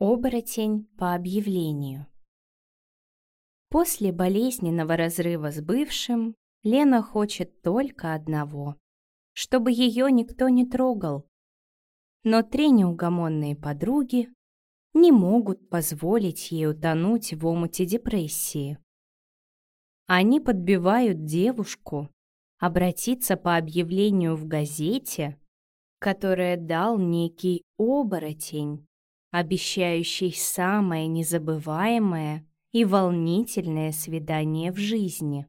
Оборотень по объявлению. После болезненного разрыва с бывшим Лена хочет только одного — чтобы ее никто не трогал. Но три неугомонные подруги не могут позволить ей утонуть в омуте депрессии. Они подбивают девушку обратиться по объявлению в газете, которое дал некий оборотень обещающий самое незабываемое и волнительное свидание в жизни.